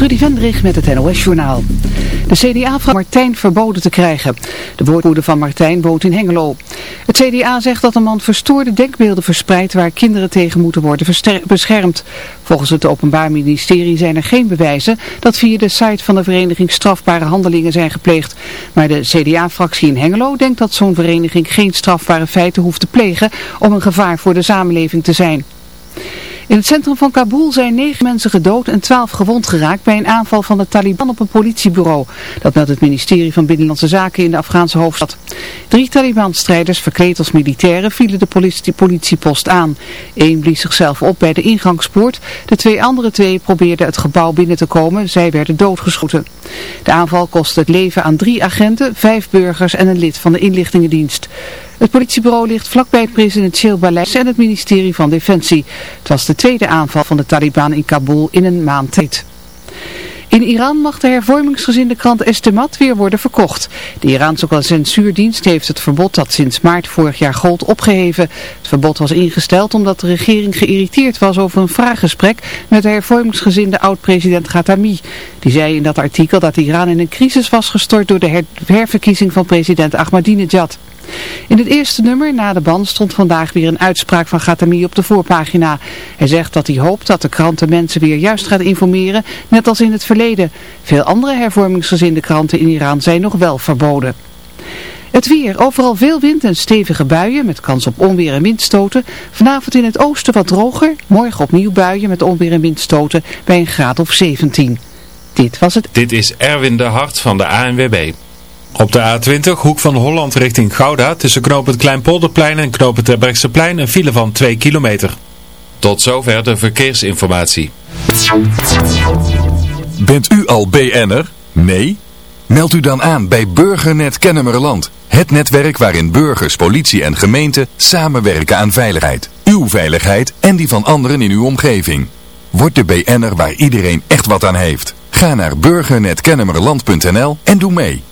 Trudy Vendrig met het NOS-journaal. De CDA vraagt Martijn verboden te krijgen. De woordvoerder van Martijn woont in Hengelo. Het CDA zegt dat een man verstoorde denkbeelden verspreidt waar kinderen tegen moeten worden beschermd. Volgens het Openbaar Ministerie zijn er geen bewijzen dat via de site van de vereniging strafbare handelingen zijn gepleegd. Maar de CDA-fractie in Hengelo denkt dat zo'n vereniging geen strafbare feiten hoeft te plegen om een gevaar voor de samenleving te zijn. In het centrum van Kabul zijn negen mensen gedood en twaalf gewond geraakt bij een aanval van de Taliban op een politiebureau. Dat meldt het ministerie van Binnenlandse Zaken in de Afghaanse hoofdstad. Drie Taliban-strijders verkleed als militairen vielen de politie politiepost aan. Eén blies zichzelf op bij de ingangspoort. De twee andere twee probeerden het gebouw binnen te komen. Zij werden doodgeschoten. De aanval kostte het leven aan drie agenten, vijf burgers en een lid van de inlichtingendienst. Het politiebureau ligt vlakbij het presidentieel paleis en het ministerie van Defensie. Het was de tweede aanval van de Taliban in Kabul in een maand tijd. In Iran mag de hervormingsgezinde krant Estemat weer worden verkocht. De Iraanse censuurdienst heeft het verbod dat sinds maart vorig jaar gold opgeheven. Het verbod was ingesteld omdat de regering geïrriteerd was over een vraaggesprek met de hervormingsgezinde oud-president Ghatami. Die zei in dat artikel dat Iran in een crisis was gestort door de herverkiezing van president Ahmadinejad. In het eerste nummer na de band stond vandaag weer een uitspraak van Ghatami op de voorpagina. Hij zegt dat hij hoopt dat de krant de mensen weer juist gaat informeren, net als in het verleden. Veel andere hervormingsgezinde kranten in Iran zijn nog wel verboden. Het weer, overal veel wind en stevige buien met kans op onweer en windstoten. Vanavond in het oosten wat droger, morgen opnieuw buien met onweer en windstoten bij een graad of 17. Dit was het. Dit is Erwin de Hart van de ANWB. Op de A20, hoek van Holland richting Gouda, tussen knooppunt Kleinpolderplein en knooppunt Terbrechtseplein een file van 2 kilometer. Tot zover de verkeersinformatie. Bent u al BN'er? Nee? Meld u dan aan bij Burgernet Kennemerland. Het netwerk waarin burgers, politie en gemeente samenwerken aan veiligheid. Uw veiligheid en die van anderen in uw omgeving. Word de BN'er waar iedereen echt wat aan heeft. Ga naar burgernetkennemerland.nl en doe mee.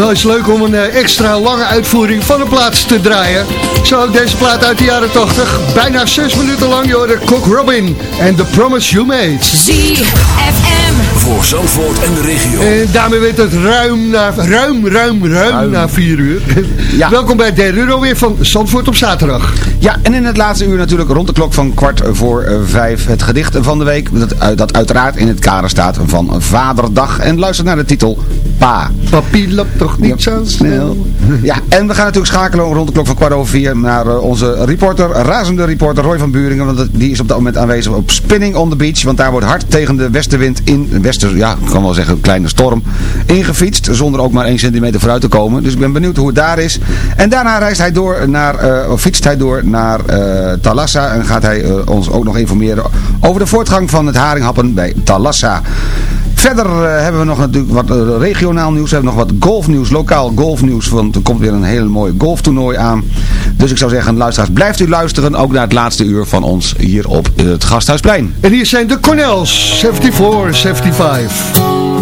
Wel is leuk om een eh, extra lange uitvoering van een plaats te draaien. Zo ook deze plaat uit de jaren 80. Bijna 6 minuten lang, joh, de Cock Robin en The Promise You Made. ZFM. Voor Zandvoort en de regio. En daarmee werd het ruim na, ruim, ruim, ruim, na 4 uur. Ja. Welkom bij derde uur alweer van Zandvoort op zaterdag. Ja, en in het laatste uur natuurlijk rond de klok van kwart voor eh, vijf het gedicht van de week. Dat, eh, dat uiteraard in het kader staat van Vaderdag. En luister naar de titel Pa. Papier loopt toch niet zo snel. Ja, en we gaan natuurlijk schakelen rond de klok van kwart over vier naar eh, onze reporter, razende reporter Roy van Buringen. Want die is op dat moment aanwezig op Spinning on the Beach. Want daar wordt hard tegen de westenwind in, wester, ja, ik kan wel zeggen een kleine storm, ingefietst. Zonder ook maar één centimeter vooruit te komen. Dus ik ben benieuwd hoe het daar is. En daarna reist hij door naar, eh, of fietst hij door naar eh, Talassa. En gaat hij ons ook nog informeren over de voortgang van het haringhappen bij Talassa. Verder eh, hebben we nog natuurlijk wat eh, regionaal nieuws. We hebben nog wat golfnieuws, lokaal golfnieuws. Want er komt weer een hele mooie golftoernooi aan. Dus ik zou zeggen, luisteraars, blijft u luisteren. Ook naar het laatste uur van ons hier op het Gasthuisplein. En hier zijn de Cornels, 74, 75.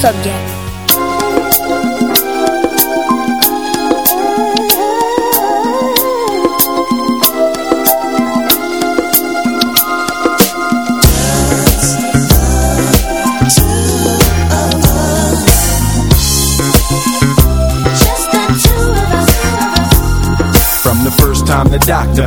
subject.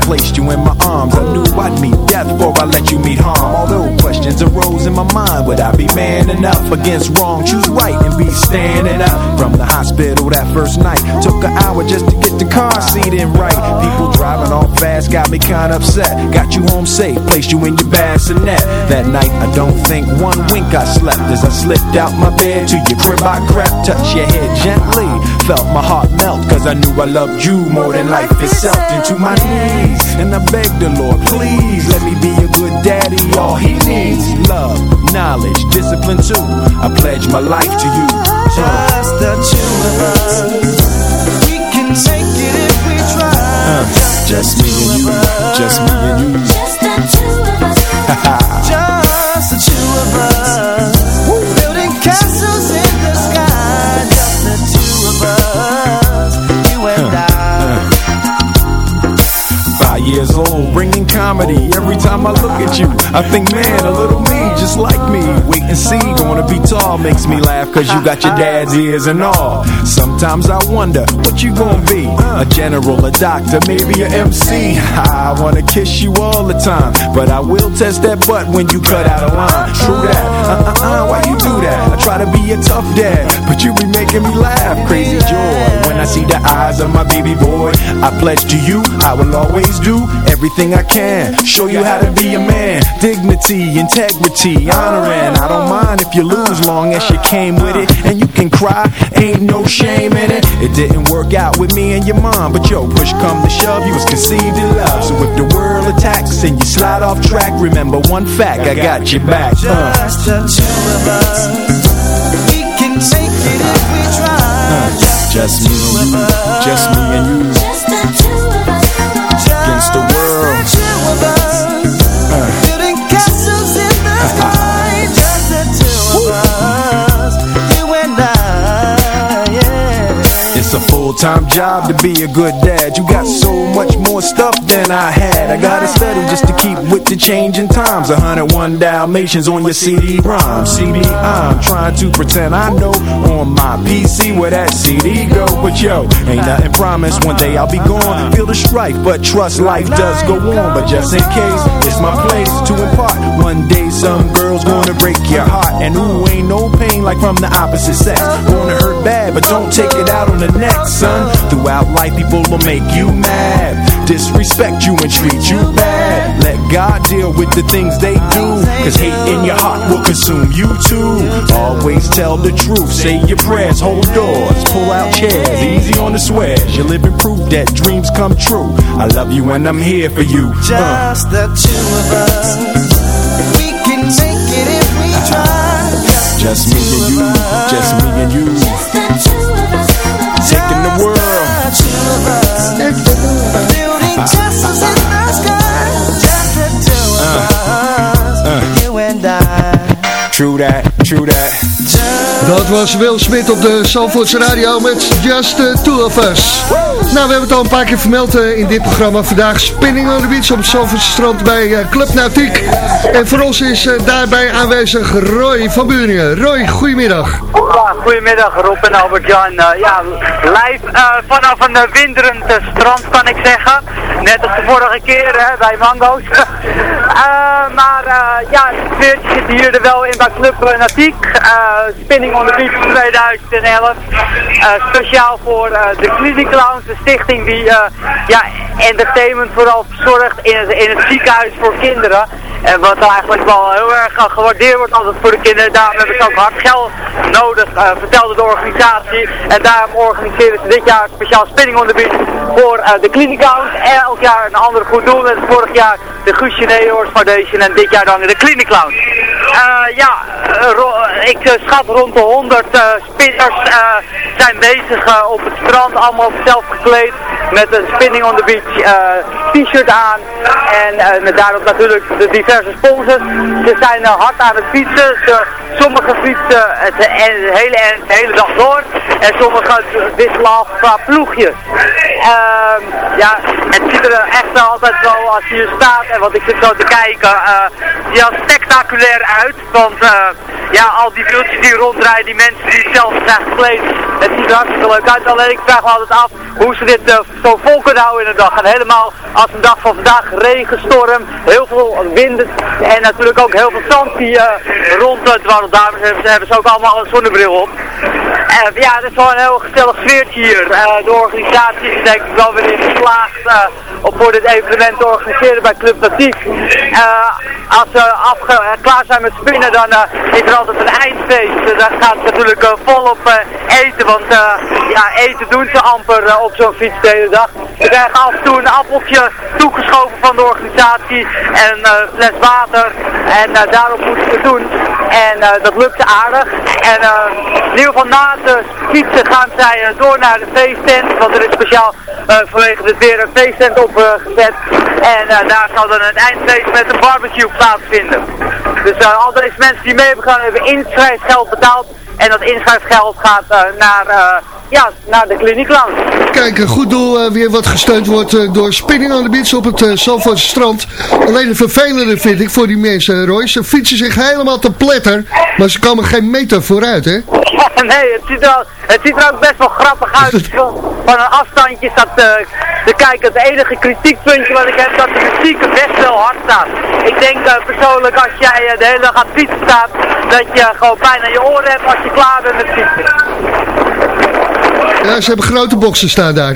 Placed you in my arms, I knew I'd meet death before I let you meet harm. Although questions arose in my mind, would I be man enough against wrong? Choose right and be standing up from the hospital that first night. Took an hour just to get the car seat in right. People driving off fast got me kinda upset. Got you home safe, placed you in your bassinet. That night, I don't think one wink I slept as I slipped out my bed to your crib. I crept, touched your head gently. Felt my heart melt, cause I knew I loved you more than life itself. Into my knees, and I begged the Lord, please let me be a good daddy. All he needs, love, knowledge, discipline too. I pledge my life to you. Just the two of us. We can make it if we try. Uh, just me and you, just me and you. Just the two of us. Just the two of us. Comedy. Every time I look at you, I think, man, a little me, just like me. Wait and see, gonna be tall makes me laugh, cause you got your dad's ears and all. Sometimes I wonder, what you gonna be? A general, a doctor, maybe a MC. I wanna kiss you all the time, but I will test that butt when you cut out a line. True that, uh uh uh, why you do that? I try to be a tough dad, but you be making me laugh. Crazy joy when I see the eyes of my baby boy. I pledge to you, I will always do everything I can. Show you how to be a man. Dignity, integrity, honoring. I don't mind if you lose long as you came with it. And you can cry, ain't no shame in it. It didn't work out with me and your mom, but yo, push come to shove, you was conceived in love. So if the world attacks and you slide off track, remember one fact, I got your back. Uh. Just the two of us. We can make it if we try. Just me and you, just me and you. Just the two of us. Against the world. Just full-time job to be a good dad. You got so much more stuff than I had. I gotta study just to keep with the changing times. 101 Dalmatians on your CD-ROM. CD, I'm trying to pretend I know on my PC where that CD go. But yo, ain't nothing promised. One day I'll be gone. Feel the strife, but trust life does go on. But just in case, it's my place to impart. One day some girl's gonna break your heart. And ooh, ain't no pain like from the opposite sex. Gonna hurt bad, but don't take it out on the next, son. Throughout life, people will make you mad, disrespect you and treat you bad. Let God deal with the things they do, cause hate in your heart will consume you too. Always tell the truth, say your prayers, hold doors, pull out chairs, easy on the swears. You're living proof that dreams come true. I love you and I'm here for you. Uh. Just the two of us. We can make it if we try. Just me and you, just me and you. Taking the world. The two of us. Building castles in the sky. Just the two of uh, us. Uh. You and I. True that, true that. Dat was Will Smith op de Zandvoortse Radio met Just the Two of Us. Nou, we hebben het al een paar keer vermeld eh, in dit programma. Vandaag Spinning on the Beach op het Zandvoortse strand bij eh, Club Nautiek. En voor ons is eh, daarbij aanwezig Roy van Buringen. Roy, goedemiddag. Ja, goedemiddag Rob en Albert-Jan. Ja, live vanaf een winderend strand kan ik zeggen. Net als de vorige keer hè, bij Mango's. Eh, maar eh, ja, het zit hier er wel in bij Club uh, Eh, Spinning on the Beach 2011. Eh, speciaal voor eh, de Clinic Clowns, de stichting die eh, ja, entertainment vooral verzorgt in het, ziekenhuis voor kinderen. En wat eigenlijk wel heel erg gewaardeerd wordt altijd voor de kinderen. Daarom hebben ze ook hard geld nodig, vertelde de organisatie. En daarom organiseren ze dit jaar speciaal Spinning on the Beach voor eh, de Clinic Clowns. Elk jaar een ander goed doel. Vorig jaar de Neoors Foundation en dit jaar dan de Clinic Eh, ja, eh, ro- ik eh, schat rond de 100 eh, spinners eh, zijn bezig eh, op het strand, allemaal zelf gekleed met een Spinning on the Beach eh, t-shirt aan. En eh, met daarop natuurlijk de diverse sponsors. Ze zijn eh, hard aan het fietsen. Sommigen fietsen het, eh, de hele, hele dag door. En sommigen wisselen qua ploegjes. Ehm, ja, het ziet er echt altijd zo als je hier staat en wat ik zit zo te kijken, uh, ja, spectaculair uit. Want uh, ja, al die wieltjes die rondrijden, die mensen die zelf zijn gekleed, het ziet er hartstikke leuk uit. Alleen ik vraag me altijd af hoe ze dit uh, zo vol kunnen houden in de dag. En helemaal als een dag van vandaag, regen, storm, heel veel wind en natuurlijk ook heel veel zand die ronddwarrelt. Daarom hebben, hebben ze ook allemaal een zonnebril op. ja, het is wel een heel gezellig sfeertje hier. de organisatie is denk ik wel weer in geslaagd om voor dit evenement te organiseren bij Club Natiek. Uh, als ze klaar zijn met spinnen, dan is er altijd een eindfeest. daar gaat ze natuurlijk volop eten, want ja, eten doen ze amper op zo'n fiets de hele dag. Ze krijgen af en toe een appeltje toegeschoven van de organisatie en een fles water. En daarop moeten ze doen. En dat lukt ze aardig. En in ieder geval na het fietsen gaan zij door naar de feesttent, want er is speciaal vanwege het weer een feesttent opgezet. en daar zal dan een eindfeest met een barbecue plaatsvinden. Dus al deze mensen die mee hebben gaan hebben inschrijfgeld betaald. En dat inschrijfgeld gaat naar, ja, naar de kliniek langs. Kijk, een goed doel weer wat gesteund wordt door Spinning on the Beach op het uh, strand. Alleen het vervelende vind ik voor die mensen, Roy. Ze fietsen zich helemaal te pletter, maar ze komen geen meter vooruit, hè? nee, het ziet, er, het ziet er ook best wel grappig uit. Van een afstandje staat uh, te kijken. Het enige kritiekpuntje wat ik heb, dat de muziek best wel hard staat. Ik denk uh, persoonlijk als jij uh, de hele dag aan het fietsen staat, dat je gewoon pijn aan je oren hebt als je klaar met fietsen. Ja, ze hebben grote boksen staan daar.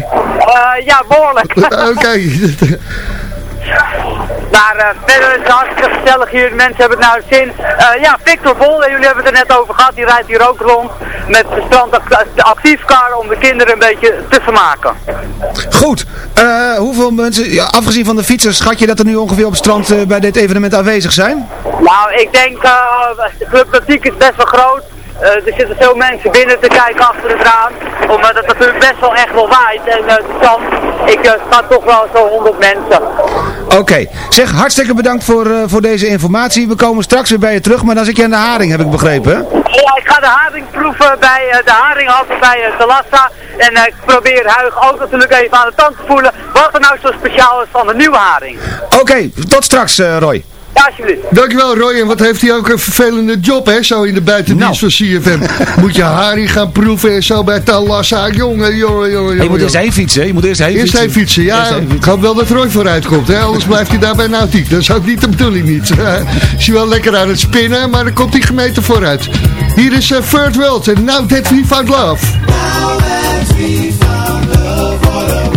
ja, behoorlijk. Oké. Maar uh, verder is het hartstikke gezellig hier. De mensen hebben het nou zin. Uh, ja, Victor Bol, jullie hebben het er net over gehad. Die rijdt hier ook rond met de strandactiefkar om de kinderen een beetje te vermaken. Goed. Uh, hoeveel mensen, ja, afgezien van de fietsers, schat je dat er nu ongeveer op het strand bij dit evenement aanwezig zijn? Nou, ik denk, de Club is best wel groot. Uh, er zitten veel mensen binnen te kijken achter het raam. Omdat het natuurlijk best wel echt wel waait. En uh, dan, ik uh, sta toch wel zo'n 100 mensen. Oké. Zeg, hartstikke bedankt voor, voor deze informatie. We komen straks weer bij je terug. Maar dan zit je aan de haring, heb ik begrepen. Ja, ik ga de haring proeven bij de haringhappen bij uh, Talassa. En ik probeer Huig ook natuurlijk even aan de tand te voelen. Wat er nou zo speciaal is van de nieuwe haring. Oké, tot straks Roy. Ja, alsjeblieft. Dankjewel Roy. En wat heeft hij ook een vervelende job, hè? Zo in de buitendienst nou. van CFM. Moet je haring gaan proeven en zo bij Talassa. Jongen, jongen, jongen. je moet eerst heen fietsen, Je moet eerst heen eerst fietsen. fietsen, ja. Ik hoop wel dat Roy vooruit komt, hè? Anders blijft hij daar bij Nautiek. Dat is ook niet de bedoeling niet. is hij wel lekker aan het spinnen, maar dan komt hij gemeten vooruit. Hier is uh, Third World en Now That We Found Love. Now that we found love,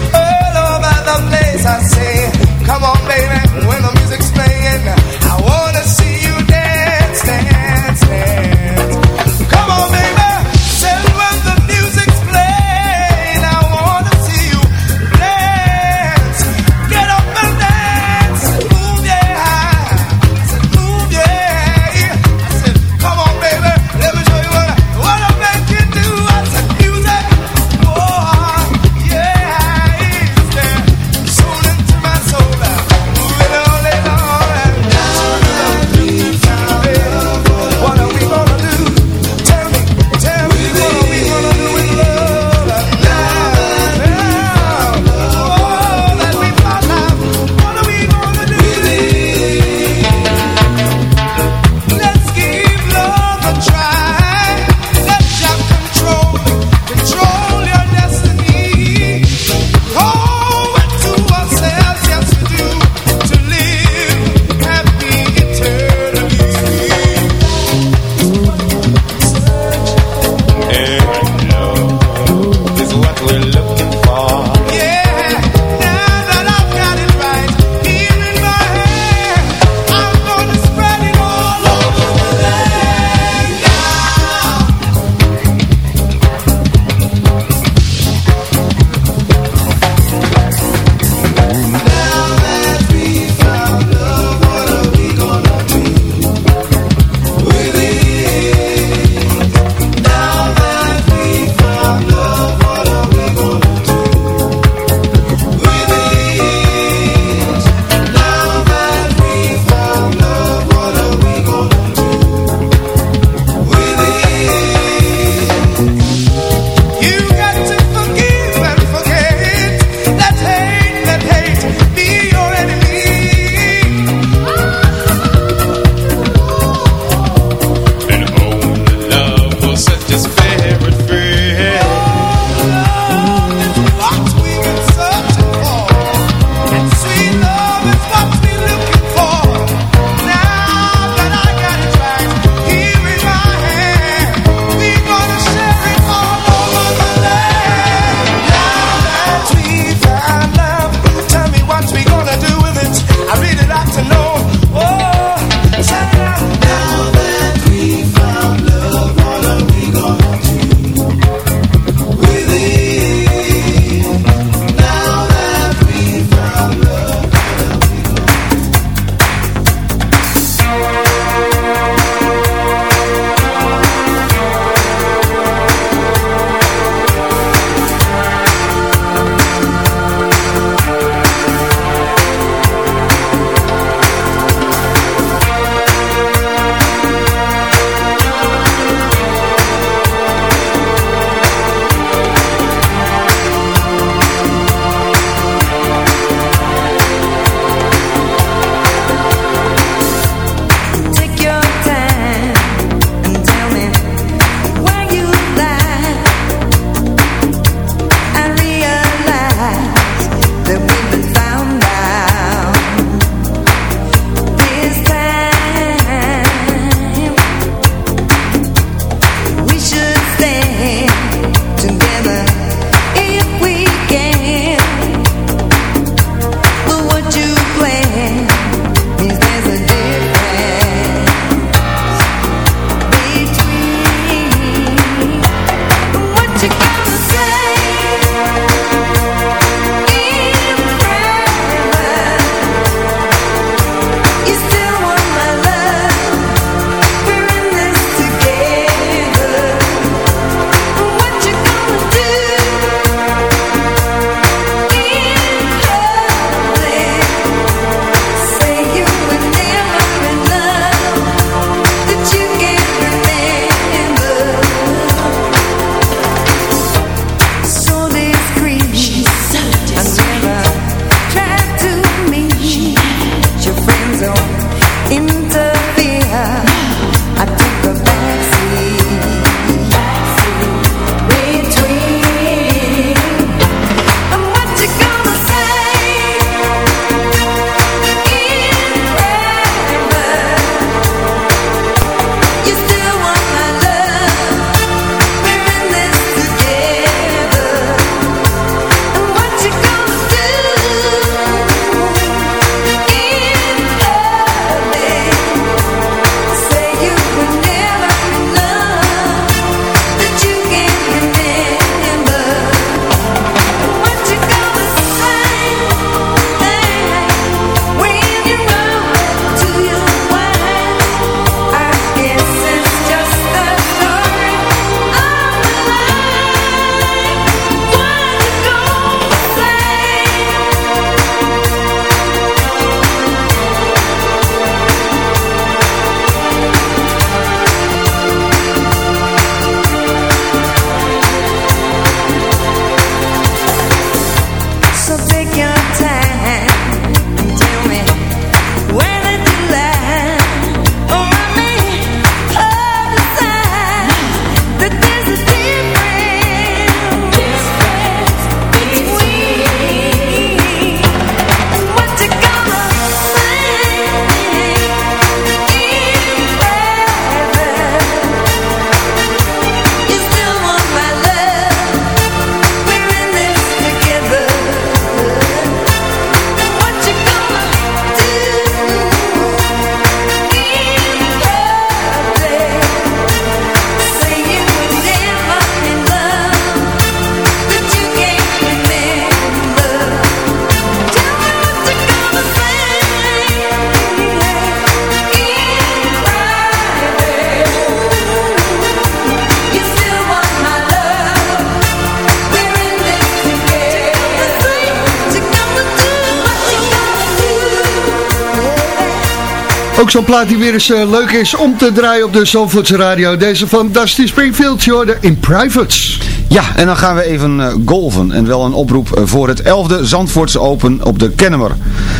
Ook zo'n plaat die weer eens eh, leuk is om te draaien op de Zandvoortse radio. Deze van Dusty Springfield, je in Privates. Ja, en dan gaan we even uh, golven. En wel een oproep uh, voor het 11e Zandvoortse Open op de Kennemer.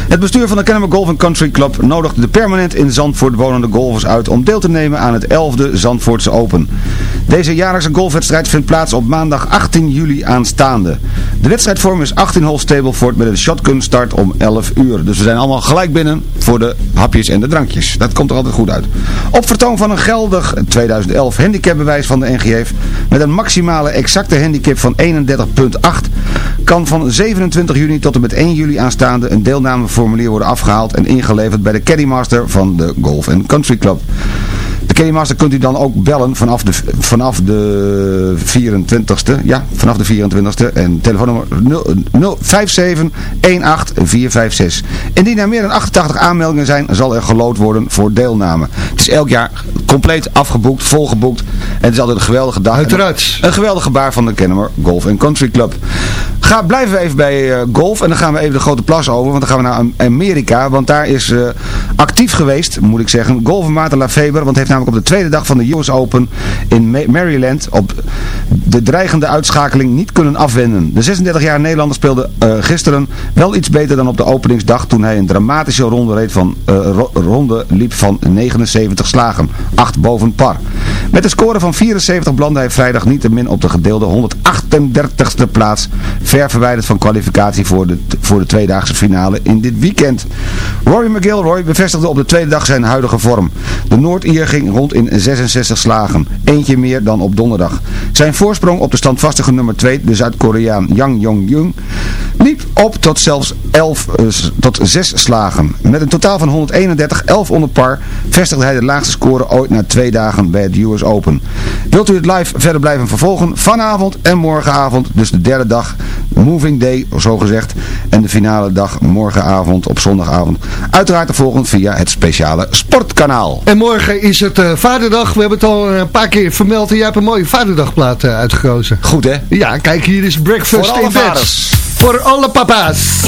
Het bestuur van de Kennemer Golf Country Club nodigt de permanent in Zandvoort wonende golfers uit om deel te nemen aan het 11e Zandvoortse Open. Deze jaarlijkse golfwedstrijd vindt plaats op maandag 18 juli aanstaande. De wedstrijdvorm is 18 hole Stableford met een shotgun start om 11 uur. Dus we zijn allemaal gelijk binnen voor de hapjes en de drankjes. Dat komt er altijd goed uit. Op vertoon van een geldig 2011 handicapbewijs van de NGF met een maximale exacte handicap van 31.8 kan van 27 juni tot en met 1 juli aanstaande een deelnameformulier worden afgehaald en ingeleverd bij de Caddymaster van de Golf Country Club. De Caddymaster kunt u dan ook bellen vanaf de, vanaf de 24ste. Ja, vanaf de 24ste. En telefoonnummer 5718456. Indien er meer dan 88 aanmeldingen zijn, zal er gelood worden voor deelname. Het is elk jaar compleet afgeboekt, volgeboekt. En het is altijd een geweldige dag. Uiteraard. Een, een geweldig gebaar van de Kennemer Golf Country Club. Ga, blijven we even bij uh, golf en dan gaan we even de grote plas over, want dan gaan we naar Amerika, want daar is uh, actief geweest, moet ik zeggen, golfer Maarten Lafeber, want heeft namelijk op de tweede dag van de US Open in Maryland op de dreigende uitschakeling niet kunnen afwenden. De 36-jarige Nederlander speelde uh, gisteren wel iets beter dan op de openingsdag toen hij een dramatische ronde, reed van, ro ronde liep van 79 slagen, 8 boven par. Met een score van 74 belandde hij vrijdag niet te min op de gedeelde 138ste plaats, ver verwijderd van kwalificatie voor de, voor de tweedaagse finale in dit weekend. Rory McIlroy bevestigde op de tweede dag zijn huidige vorm. De Noord-Ier ging rond in 66 slagen, eentje meer dan op donderdag. Zijn voorsprong op de standvastige nummer 2, de Zuid-Koreaan Yang Yong-jung, liep op tot zelfs 11, uh, tot 6 slagen. Met een totaal van 131, 11 onder par, vestigde hij de laagste score ooit na twee dagen bij het US Open. Wilt u het live verder blijven vervolgen? Vanavond en morgenavond, dus de derde dag, Moving Day, zo gezegd. En de finale dag morgenavond op zondagavond. Uiteraard te volgen via het speciale sportkanaal. En morgen is het uh, Vaderdag. We hebben het al een paar keer vermeld. En jij hebt een mooie Vaderdagplaat uh, uitgekozen. Goed hè? Ja, kijk hier is Breakfast Voor in Bed. Voor alle papa's.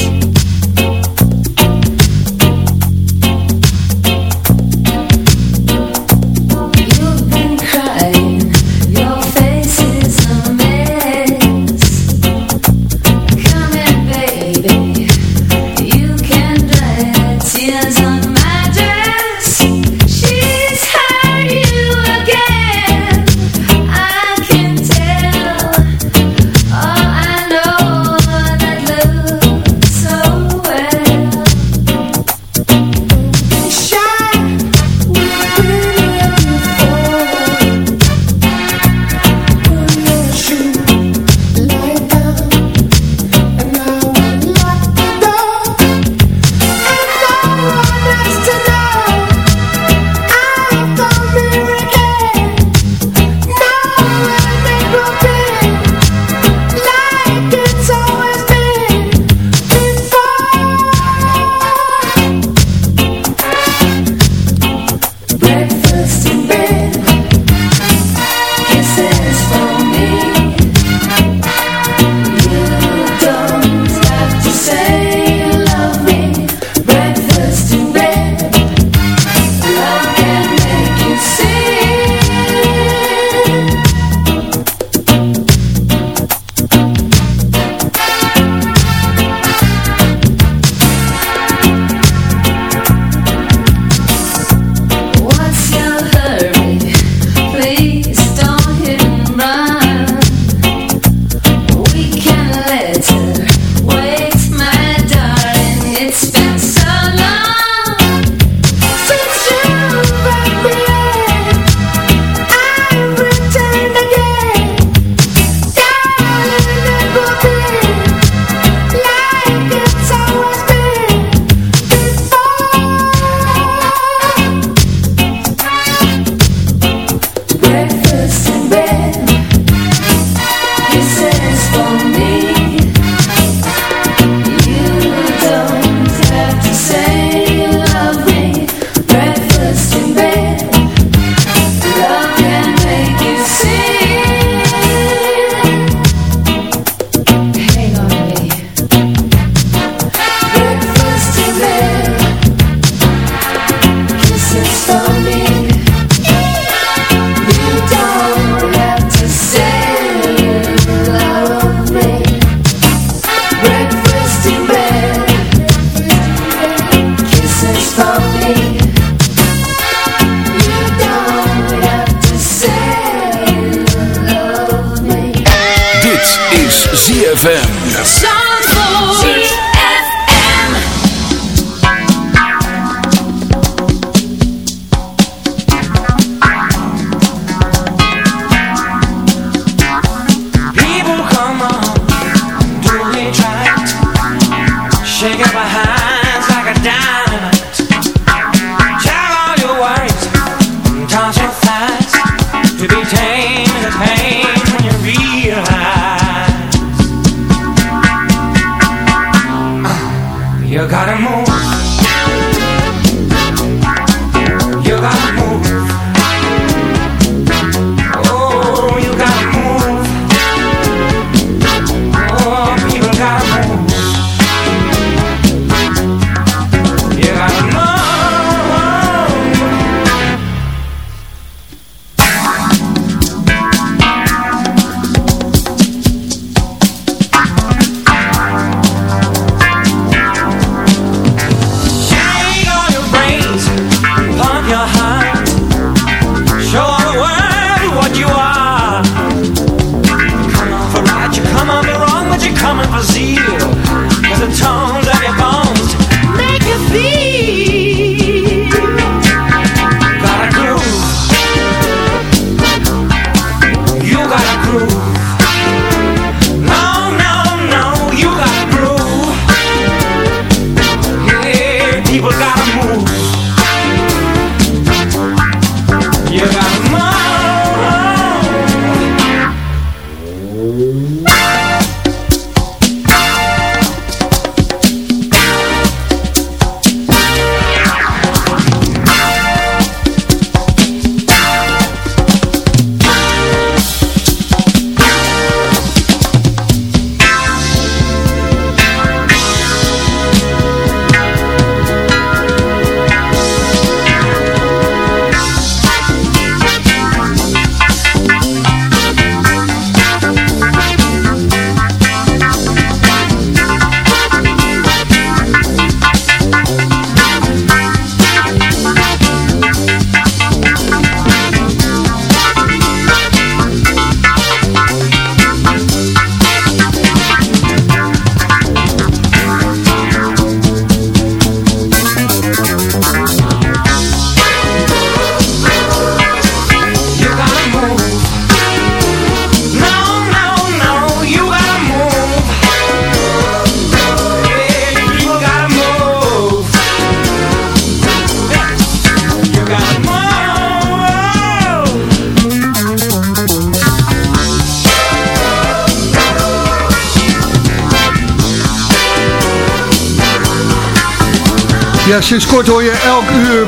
is ZFM.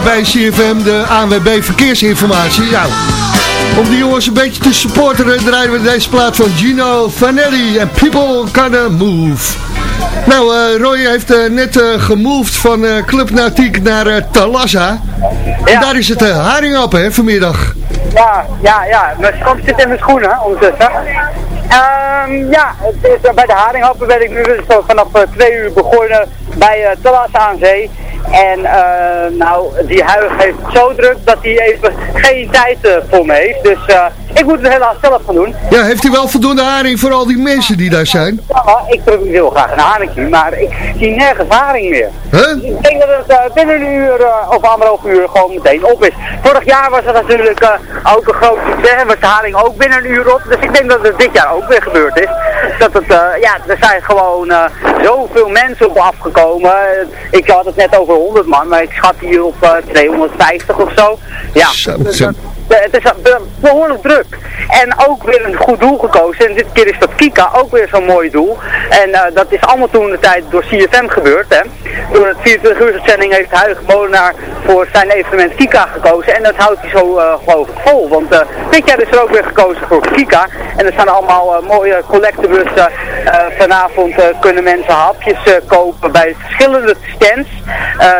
Bij CFM de ANWB verkeersinformatie. Ja, om die jongens een beetje te supporteren draaien we deze plaat van Gino Vanelli en People Gonna Move. Nou, eh, Roy heeft eh, net eh, gemoved van Club Nautiek naar Talassa. En daar is het uh, haring op, hè, vanmiddag. Ja, ja, ja. Mijn strand zit in mijn schoenen ondertussen. Ehm, ja, het is, bij de haringhappen ben ik nu dus vanaf twee uur begonnen bij uh, Talassa aan Zee. En eh, nou, die huig heeft zo druk dat hij even geen tijd eh, voor me heeft. Dus eh, ik moet het helaas zelf gaan doen. Ja, heeft hij wel voldoende haring voor al die mensen die daar zijn? Ja, ik wil graag een haringje, maar ik zie nergens haring meer. Huh? Ik denk dat het eh, binnen een uur eh, of anderhalf uur gewoon meteen op is. Vorig jaar was het natuurlijk eh, ook een groot succes en was de haring ook binnen een uur op. Dus ik denk dat het dit jaar ook weer gebeurd is. Dat het, ja, er zijn gewoon zoveel mensen op afgekomen. Ik had het net over 100 man, maar ik schat hier op eh, 250 of zo. Ja, Zo, zo. Eh, het is eh, behoorlijk druk. En ook weer een goed doel gekozen. En dit keer is dat Kika ook weer zo'n mooi doel. En eh, dat is allemaal toen de tijd door CFM gebeurd. Hè. Door het 24 uur zending heeft Huig Molenaar voor zijn evenement Kika gekozen. En dat houdt hij zo eh, geloof ik vol. Want eh, dit jaar is er ook weer gekozen voor Kika. En er staan allemaal mooie collectebussen. Vanavond kunnen mensen hapjes kopen bij verschillende stands.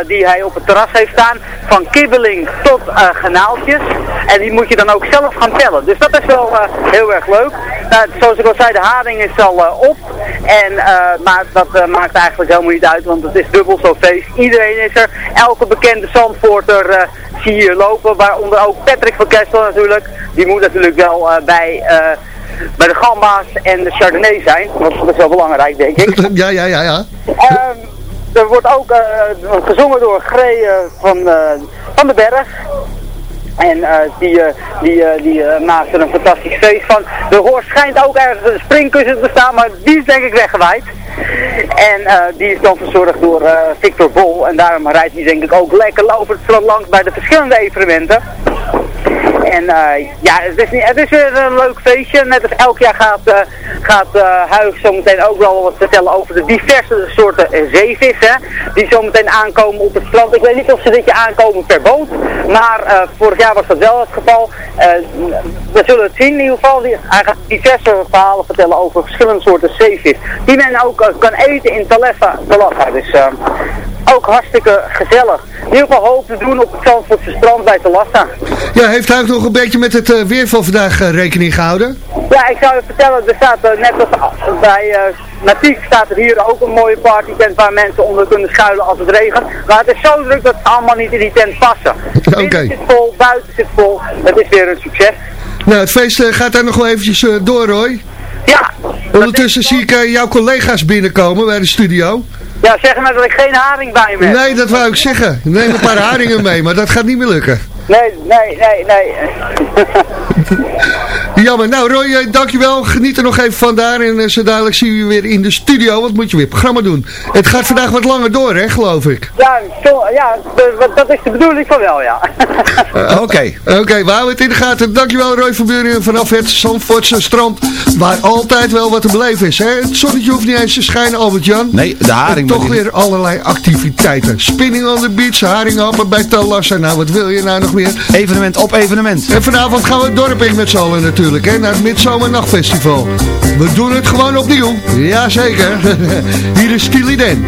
die hij op het terras heeft staan. Van kibbeling tot eh genaaltjes. En die moet je dan ook zelf gaan tellen. Dus dat is wel eh, heel erg leuk. Nou, zoals ik al zei, de haring is al eh, op. En, eh, maar dat maakt eigenlijk helemaal niet uit, want het is dubbel zo feest. Iedereen is er. Elke bekende Zandvoorter zie je hier lopen. Waaronder ook Patrick van Kessel natuurlijk. Die moet natuurlijk wel bij... bij de gamba's en de chardonnay zijn, want dat is wel belangrijk denk ik. Ja, ja, ja, ja. Ehm, er wordt ook gezongen door Gree van, van den Berg. En eh, die, eh, die, eh, die er een fantastisch feest van. De Horst schijnt ook ergens een springkussen te staan, maar die is denk ik weggewaaid. En die is dan verzorgd door Victor Bol. En daarom rijdt hij denk ik ook lekker strand langs bij de verschillende evenementen. En eh, ja, het is, niet- het is weer een leuk feestje. Net als elk jaar gaat, eh gaat eh Huig zometeen ook wel wat vertellen over de diverse soorten zeevissen. Die zometeen aankomen op het strand. Ik weet niet of ze dit jaar aankomen per boot. Maar vorig jaar was dat wel het geval. We zullen het zien in ieder geval. Hij gaat diverse verhalen vertellen over verschillende soorten zeevis. Die men ook kan eten in Talassa. Talassa. Dus ook hartstikke gezellig. Ieder geval hoop te doen op het Zandvoortse strand bij Talassa. Ja, heeft hij ook nog een beetje met het eh, weer van vandaag eh, rekening gehouden? Ja, ik zou je vertellen, er staat eh, net als bij uh, Natiek staat er hier ook een mooie partytent waar mensen onder kunnen schuilen als het regent. Maar het is zo druk dat ze allemaal niet in die tent passen. Oké. Binnen zit vol, buiten zit vol. Het is weer een succes. Nou, het feest gaat daar nog wel eventjes door, Roy. Ja. Ondertussen zie ik jouw collega's binnenkomen bij de studio. Ja, zeg maar dat ik geen haring bij me heb. Nee, dat wou ik zeggen. Neem een paar haringen mee, maar dat gaat niet meer lukken. Nee, nee, nee, nee. Jammer. Nou, Roy, eh, dankjewel. Geniet er nog even van daar. En eh, zo dadelijk zien we je weer in de studio. Wat moet je weer programma doen? Het gaat vandaag wat langer door, hè, geloof ik. Ja, zo, ja dat is de bedoeling van wel, ja. Eh, Oké. Oké, we houden het in de gaten. Dankjewel, Roy van Buren vanaf het Zandvoortse strand. Waar altijd wel wat te beleven is, hè. Het zonnetje hoeft niet eens te schijnen, Albert-Jan. Nee, de haring... En toch weer allerlei activiteiten. Spinning on the beach, haringhappen bij Talassa. Nou, wat wil je nou nog Evenement op evenement. En vanavond gaan we het dorp in met z'n allen natuurlijk, hè, naar het Midzomernachtfestival. We doen het gewoon opnieuw. Jazeker. Hier is Steely Dan.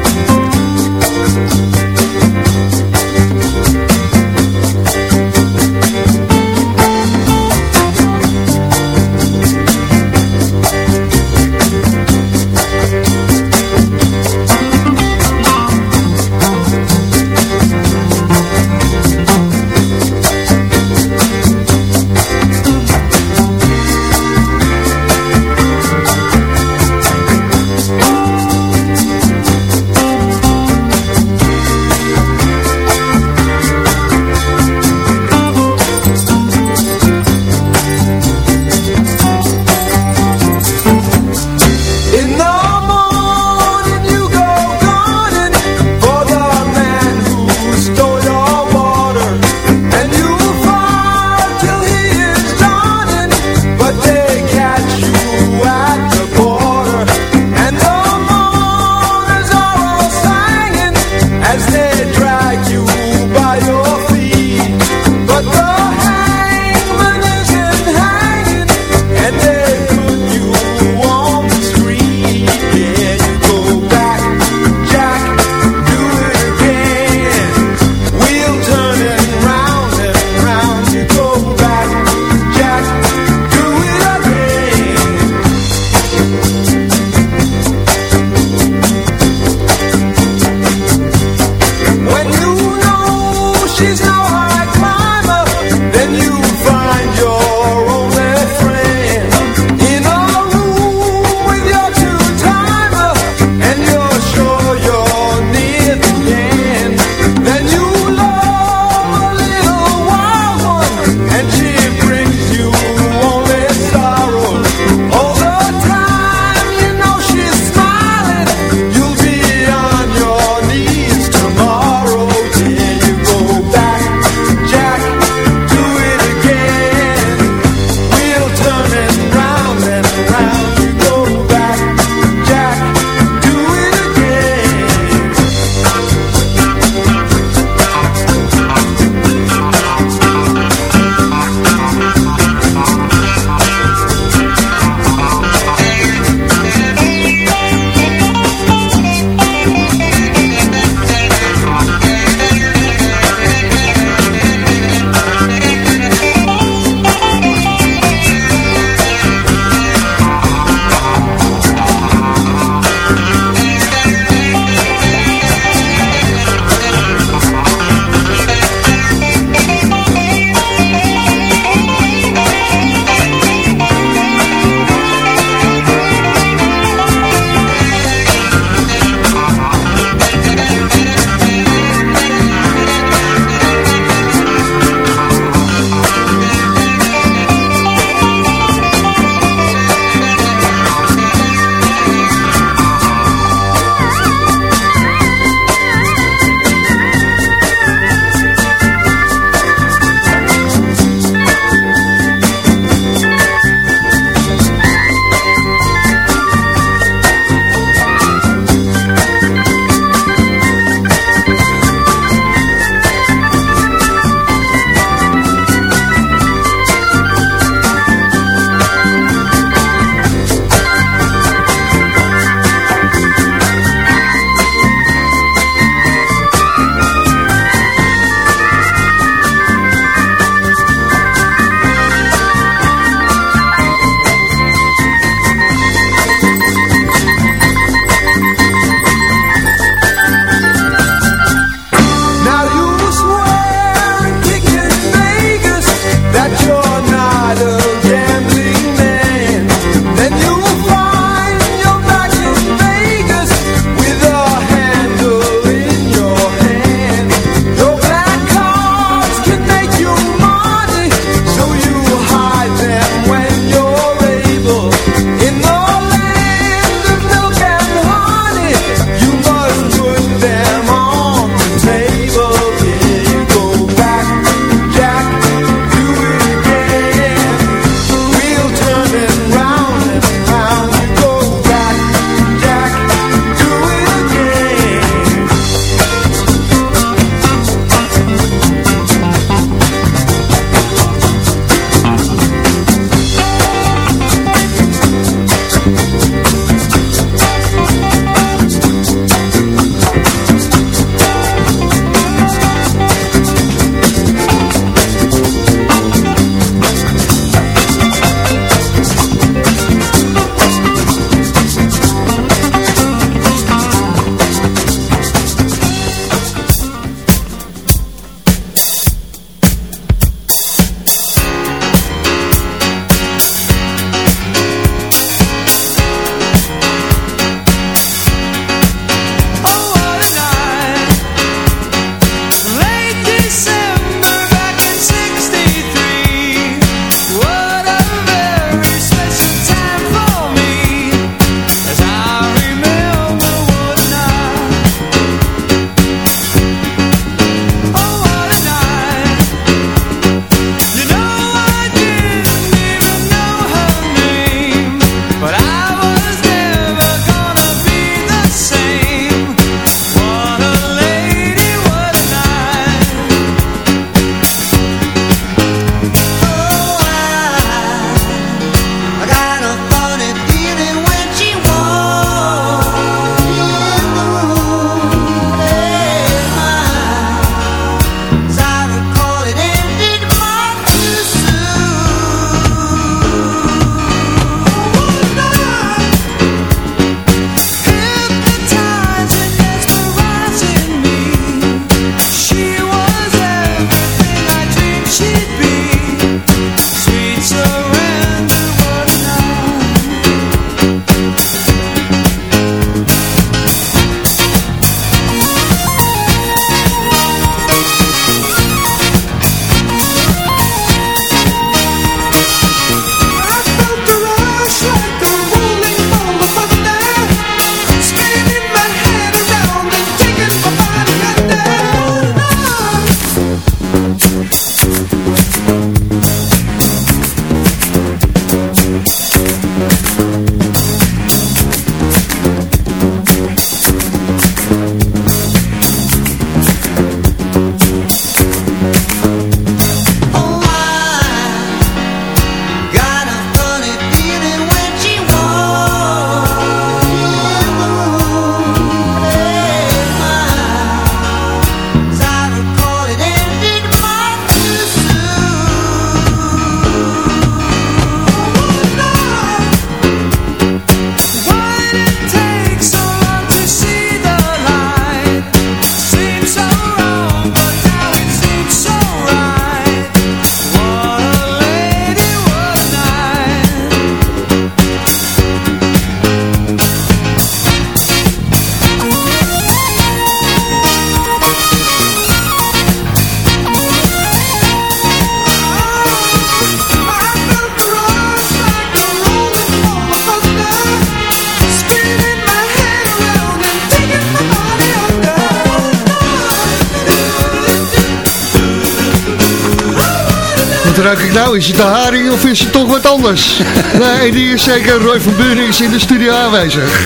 Ruik ik nou? Is het de haring of is het toch wat anders? nee, die is zeker. Roy van Buren is in de studio aanwezig.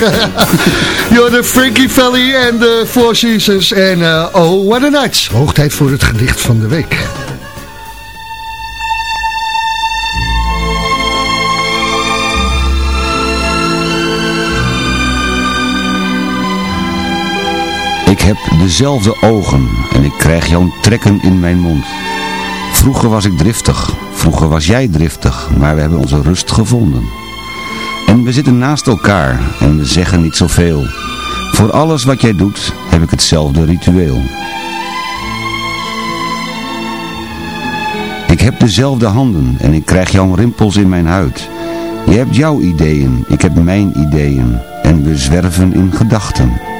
Yo, de Frankie Valley en de Four Seasons en eh, Oh What a Night. Hoog tijd voor het gedicht van de week. Ik heb dezelfde ogen en ik krijg jouw trekken in mijn mond. Vroeger was ik driftig, vroeger was jij driftig, maar we hebben onze rust gevonden. En we zitten naast elkaar en we zeggen niet zoveel. Voor alles wat jij doet heb ik hetzelfde ritueel. Ik heb dezelfde handen en ik krijg jouw rimpels in mijn huid. Je hebt jouw ideeën, ik heb mijn ideeën en we zwerven in gedachten.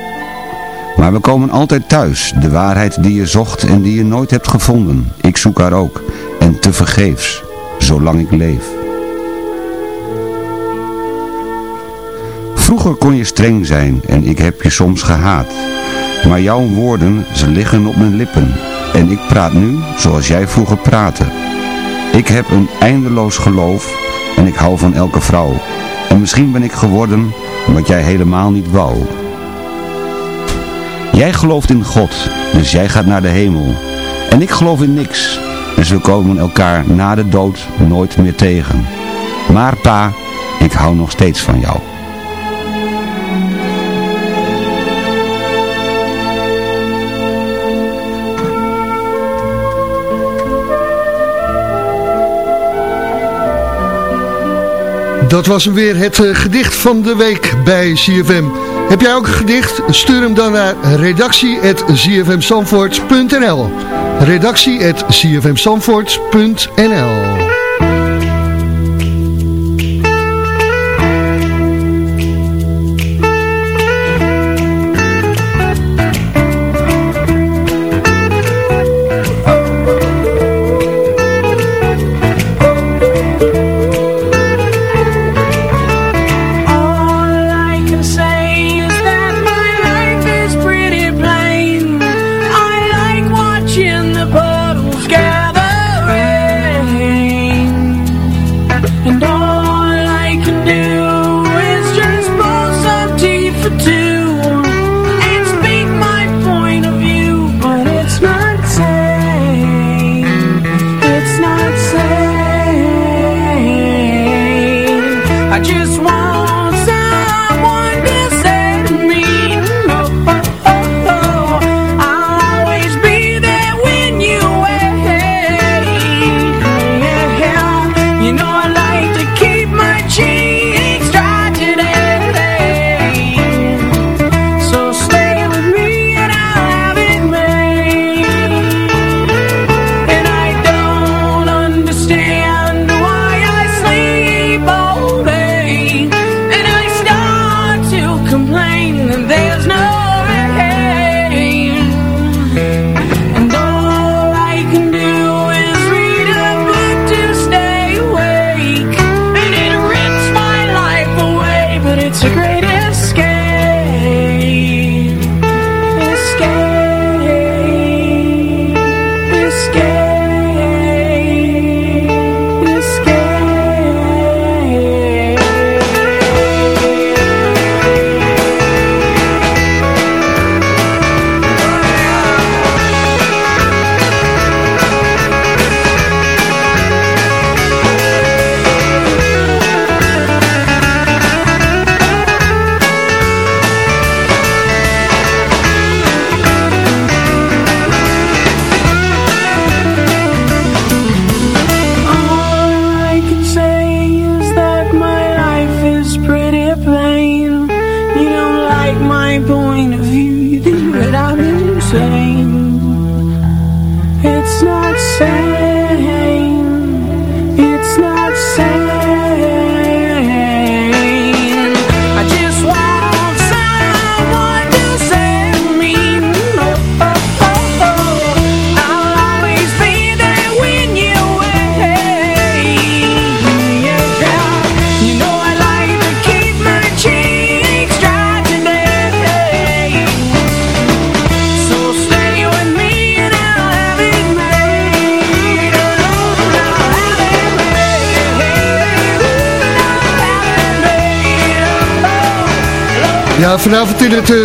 Maar we komen altijd thuis, de waarheid die je zocht en die je nooit hebt gevonden. Ik zoek haar ook, en te vergeefs, zolang ik leef. Vroeger kon je streng zijn en ik heb je soms gehaat. Maar jouw woorden, ze liggen op mijn lippen. En ik praat nu zoals jij vroeger praatte. Ik heb een eindeloos geloof en ik hou van elke vrouw. En misschien ben ik geworden wat jij helemaal niet wou. Jij gelooft in God, dus jij gaat naar de hemel. En ik geloof in niks, dus we komen elkaar na de dood nooit meer tegen. Maar pa, ik hou nog steeds van jou. Dat was hem weer het eh, gedicht van de week bij CFM. Heb jij ook een gedicht? Stuur hem dan naar redactie.zfmzandvoort.nl redactie.zfmzandvoort.nl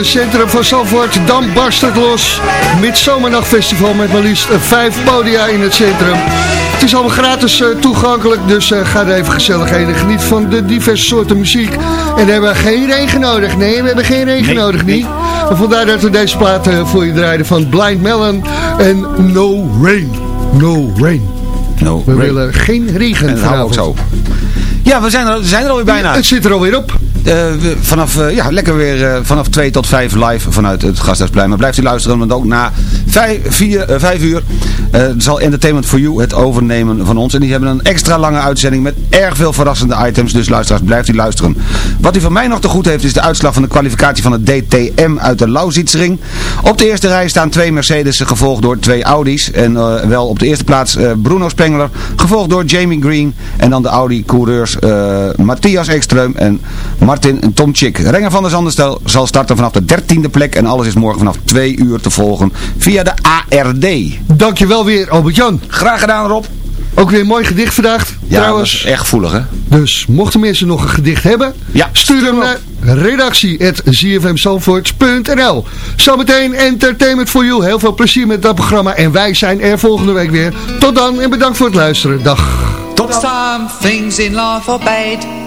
centrum van Zandvoort, dan barst het los. Midzomernachtfestival met maar liefst eh, vijf podia in het centrum. Het is allemaal gratis eh, toegankelijk, dus eh, ga er even gezellig heen en geniet van de diverse soorten muziek. En we hebben geen regen nodig. Nee, we hebben geen regen nodig, niet. En vandaar dat we deze plaat voor je draaiden van Blind Melon en No Rain. No Rain. No We rain. willen geen regen En ook vanavond. zo. Ja, we zijn er, we zijn er alweer bijna. Het zit er alweer op. Eh, vanaf, eh, ja, lekker weer eh, vanaf 2 tot 5 live vanuit het Gasthuisplein. Maar blijft u luisteren, want ook na 5, 4, eh, 5 uur zal Entertainment for You het overnemen van ons. En die hebben een extra lange uitzending met erg veel verrassende items. Dus luisteraars, blijft u luisteren. Wat u van mij nog te goed heeft, is de uitslag van de kwalificatie van het DTM uit de Lausitzring. Op de eerste rij staan twee Mercedes, gevolgd door twee Audi's. En wel op de eerste plaats Bruno Spengler, gevolgd door Jamie Green. En dan de Audi-coureurs eh, Matthias Ekström en Martin Tomczyk. Renger van der Zanden zal starten vanaf de dertiende plek. En alles is morgen vanaf 2 uur te volgen via de ARD. Dankjewel weer, Albert-Jan. Graag gedaan, Rob. Ook weer een mooi gedicht vandaag. Ja, trouwens. dat is echt gevoelig, hè? Dus mochten mensen nog een gedicht hebben, Ja, stuur hem naar redactie.zfmzandvoort.nl Zometeen Entertainment for You. Heel veel plezier met dat programma. En wij zijn er volgende week weer. Tot dan en bedankt voor het luisteren. Dag. Some things in life are bad.